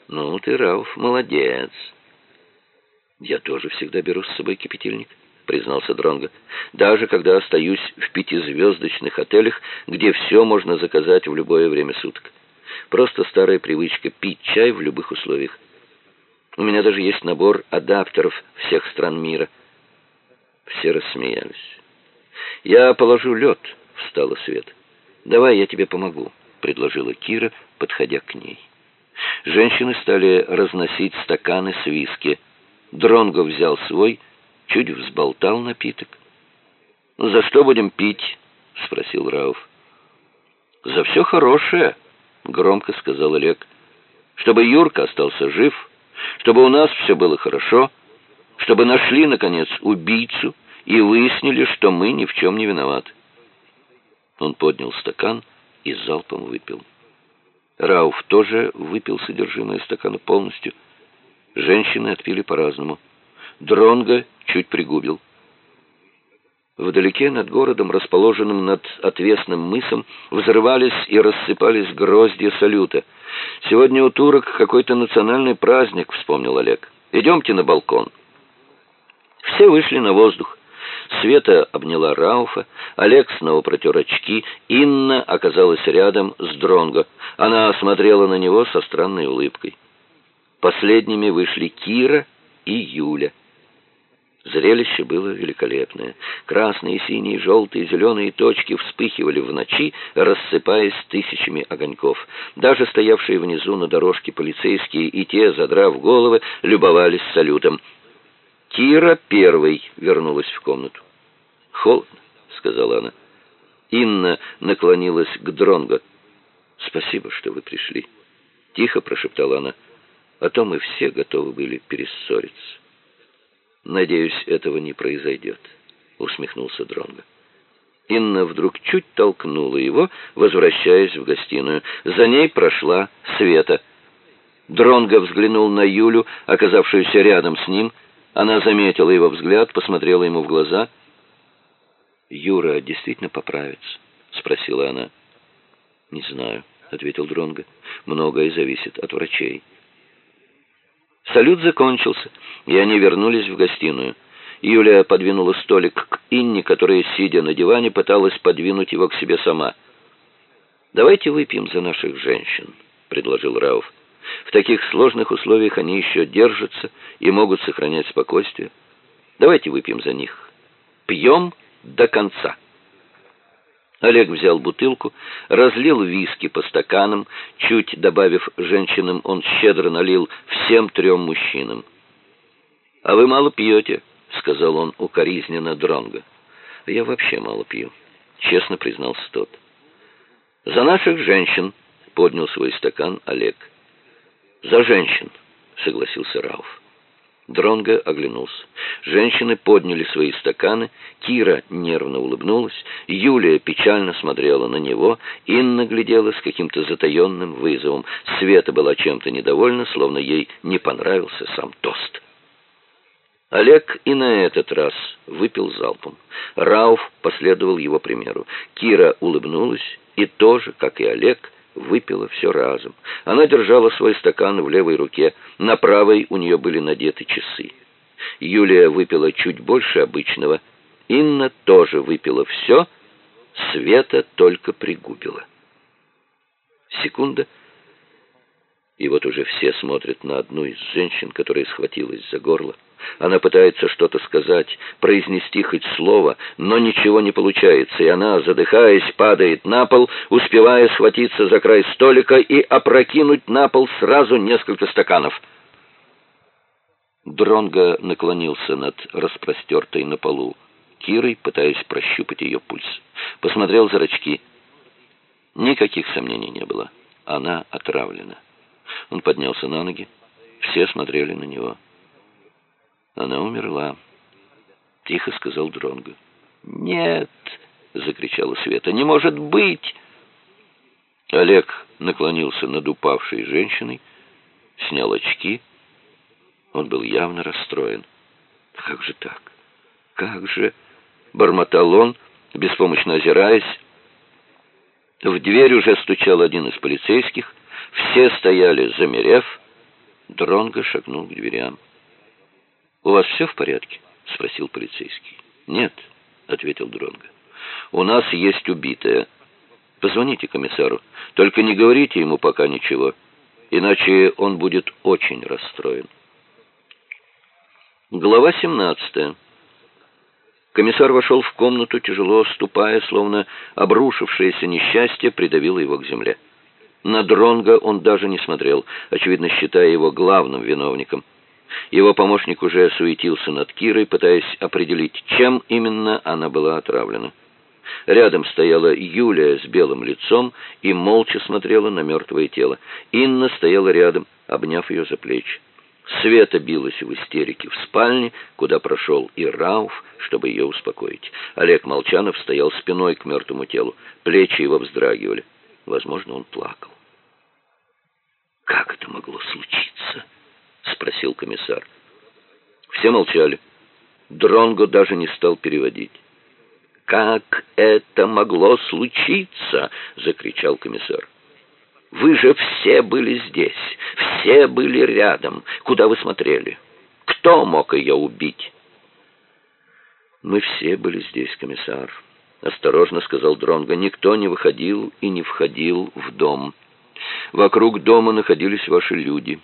Ну, ты, Рауф, молодец. Я тоже всегда беру с собой кипятильник признался Дронго. Даже когда остаюсь в пятизвездочных отелях, где все можно заказать в любое время суток. Просто старая привычка пить чай в любых условиях. У меня даже есть набор адаптеров всех стран мира. Все рассмеялись. «Я положу лед», — встала Свет. «Давай я тебе помогу», — предложила Кира, подходя к ней. Женщины стали разносить стаканы с виски. Дронго взял свой, чуть взболтал напиток. «За что будем пить?» — спросил Рауф. «За все хорошее», громко сказал Олег. Чтобы Юрка остался жив, чтобы у нас все было хорошо, чтобы нашли наконец убийцу и выяснили, что мы ни в чем не виноваты. Он поднял стакан и залпом выпил. Рауф тоже выпил содержимое стакана полностью. Женщины отпили по-разному. Дронго чуть пригубил. Вдалеке над городом, расположенным над отвесным мысом, взрывались и рассыпались гроздья салюта. «Сегодня у турок какой-то национальный праздник», — вспомнил Олег. «Идемте на балкон». Все вышли на воздух. Света обняла Рауфа, Олег снова протер очки, Инна оказалась рядом с Дронго. Она смотрела на него со странной улыбкой. Последними вышли Кира и Юля. Зрелище было великолепное. Красные, синие, желтые, зеленые точки вспыхивали в ночи, рассыпаясь тысячами огоньков. Даже стоявшие внизу на дорожке полицейские и те, задрав головы, любовались салютом. Кира первой вернулась в комнату. «Холодно», — сказала она. Инна наклонилась к Дронго. «Спасибо, что вы пришли», — тихо прошептала она. «А то мы все готовы были перессориться». Надеюсь, этого не произойдет. усмехнулся Дронго. Инна вдруг чуть толкнула его, возвращаясь в гостиную. За ней прошла Света. Дронго взглянул на Юлю, оказавшуюся рядом с ним. Она заметила его взгляд, посмотрела ему в глаза. «Юра действительно поправится?» — спросила она. «Не знаю», — ответил Дронго. «Многое зависит от врачей». Салют закончился, и они вернулись в гостиную. Юлия подвинула столик к Инне, которая, сидя на диване, пыталась подвинуть его к себе сама. «Давайте выпьем за наших женщин», — предложил Рауф. «В таких сложных условиях они еще держатся и могут сохранять спокойствие. Давайте выпьем за них. Пьем до конца». Олег взял бутылку, разлил виски по стаканам, чуть добавив женщинам, он щедро налил всем трем мужчинам. «А вы мало пьете», — сказал он укоризненно Дронго. «Я вообще мало пью», — честно признался тот. «За наших женщин», — поднял свой стакан Олег. «За женщин», — согласился Рауф. Дронго оглянулся. Женщины подняли свои стаканы, Кира нервно улыбнулась, Юлия печально смотрела на него, Инна глядела с каким-то затаенным вызовом. Света была чем-то недовольна, словно ей не понравился сам тост. Олег и на этот раз выпил залпом. Рауф последовал его примеру. Кира улыбнулась и тоже, как и Олег, выпила все разом. Она держала свой стакан в левой руке, на правой у нее были надеты часы. Юлия выпила чуть больше обычного. Инна тоже выпила все, Света только пригубила. Секунда — и вот уже все смотрят на одну из женщин, которая схватилась за горло. Она пытается что-то сказать, произнести хоть слово, но ничего не получается, и она, задыхаясь, падает на пол, успевая схватиться за край столика и опрокинуть на пол сразу несколько стаканов. Дронго наклонился над распростертой на полу Кирой, пытаясь прощупать ее пульс. Посмотрел зрачки. Никаких сомнений не было. Она отравлена. Он поднялся на ноги. Все смотрели на него. Она умерла, тихо сказал Дронго. Нет, закричала Света. Не может быть. Олег наклонился над упавшей женщиной, снял очки. Он был явно расстроен. Как же так? Как же, бормотал он, беспомощно озираясь. В дверь уже стучал один из полицейских. Все стояли, замерев. Дронго шагнул к дверям. «У вас все в порядке?» — спросил полицейский. «Нет», — ответил Дронго. «У нас есть убитая. Позвоните комиссару. Только не говорите ему пока ничего, иначе он будет очень расстроен». Глава 17. Комиссар вошел в комнату, тяжело ступая, словно обрушившееся несчастье придавило его к земле. На Дронга он даже не смотрел, очевидно считая его главным виновником. Его помощник уже суетился над Кирой, пытаясь определить, чем именно она была отравлена. Рядом стояла Юлия с белым лицом и молча смотрела на мертвое тело. Инна стояла рядом, обняв ее за плечи. Света билась в истерике в спальне, куда прошел и Рауф, чтобы ее успокоить. Олег Молчанов стоял спиной к мертвому телу. Плечи его вздрагивали. Возможно, он плакал. «Как это могло случиться?» — спросил комиссар. Все молчали. Дронго даже не стал переводить. «Как это могло случиться?» — закричал комиссар. «Вы же все были здесь, все были рядом. Куда вы смотрели? Кто мог ее убить?» «Мы все были здесь, комиссар», — осторожно сказал Дронго. «Никто не выходил и не входил в дом». Вокруг дома находились ваши люди.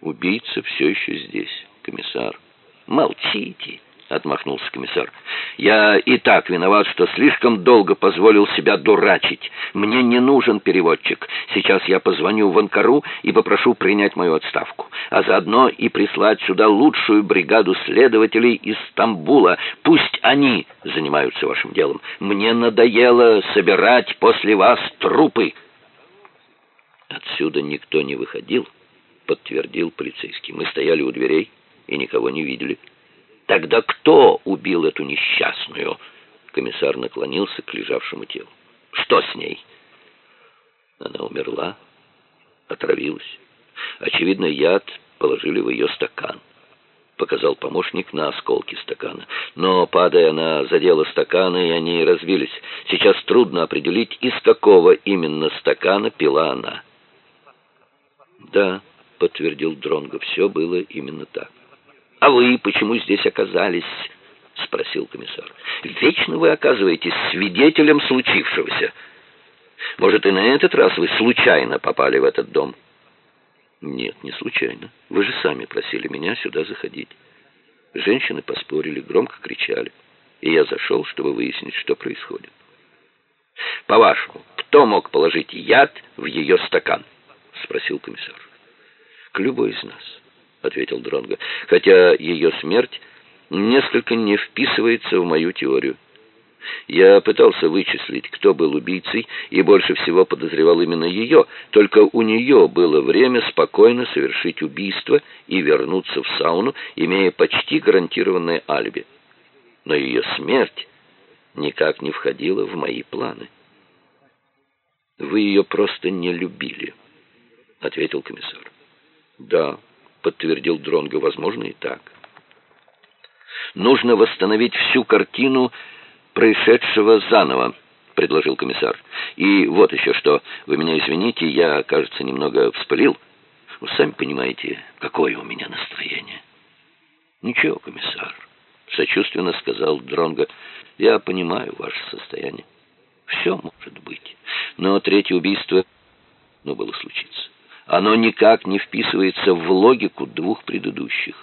Убийца все еще здесь, комиссар. Молчите, отмахнулся комиссар. Я и так виноват, что слишком долго позволил себя дурачить. Мне не нужен переводчик. Сейчас я позвоню в Анкару и попрошу принять мою отставку, а заодно и прислать сюда лучшую бригаду следователей из Стамбула. Пусть они занимаются вашим делом. Мне надоело собирать после вас трупы. Отсюда никто не выходил, подтвердил полицейский. Мы стояли у дверей и никого не видели. Тогда кто убил эту несчастную? Комиссар наклонился к лежавшему телу. Что с ней? Она умерла, отравилась. Очевидно, яд положили в ее стакан. Показал помощник на осколки стакана. Но, падая, она задела стаканы, и они разбились. Сейчас трудно определить, из какого именно стакана пила она. «Да», — подтвердил Дронго, — «все было именно так». «А вы почему здесь оказались?» — спросил комиссар. «Вечно вы оказываетесь свидетелем случившегося. Может, и на этот раз вы случайно попали в этот дом?» «Нет, не случайно. Вы же сами просили меня сюда заходить». Женщины поспорили, громко кричали, и я зашел, чтобы выяснить, что происходит. «По-вашему, кто мог положить яд в ее стакан?» — спросил комиссар. «К любой из нас», — ответил Дронго, «хотя ее смерть несколько не вписывается в мою теорию». Я пытался вычислить, кто был убийцей, и больше всего подозревал именно ее. Только у нее было время спокойно совершить убийство и вернуться в сауну, имея почти гарантированное алиби. Но ее смерть никак не входила в мои планы. «Вы ее просто не любили», — ответил комиссар. «Да», — подтвердил Дронго, — «возможно и так». «Нужно восстановить всю картину происшедшего заново», — предложил комиссар. «И вот еще что. Вы меня извините, я, кажется, немного вспылил. Вы сами понимаете, какое у меня настроение». «Ничего, комиссар», — сочувственно сказал Дронго. «Я понимаю ваше состояние. Все может быть. Но третье убийство, ну, было случиться. Оно никак не вписывается в логику двух предыдущих.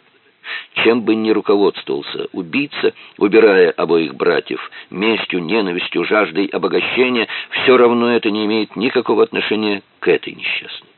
Чем бы ни руководствовался убийца, убирая обоих братьев, местью, ненавистью, жаждой обогащения, все равно это не имеет никакого отношения к этой несчастной.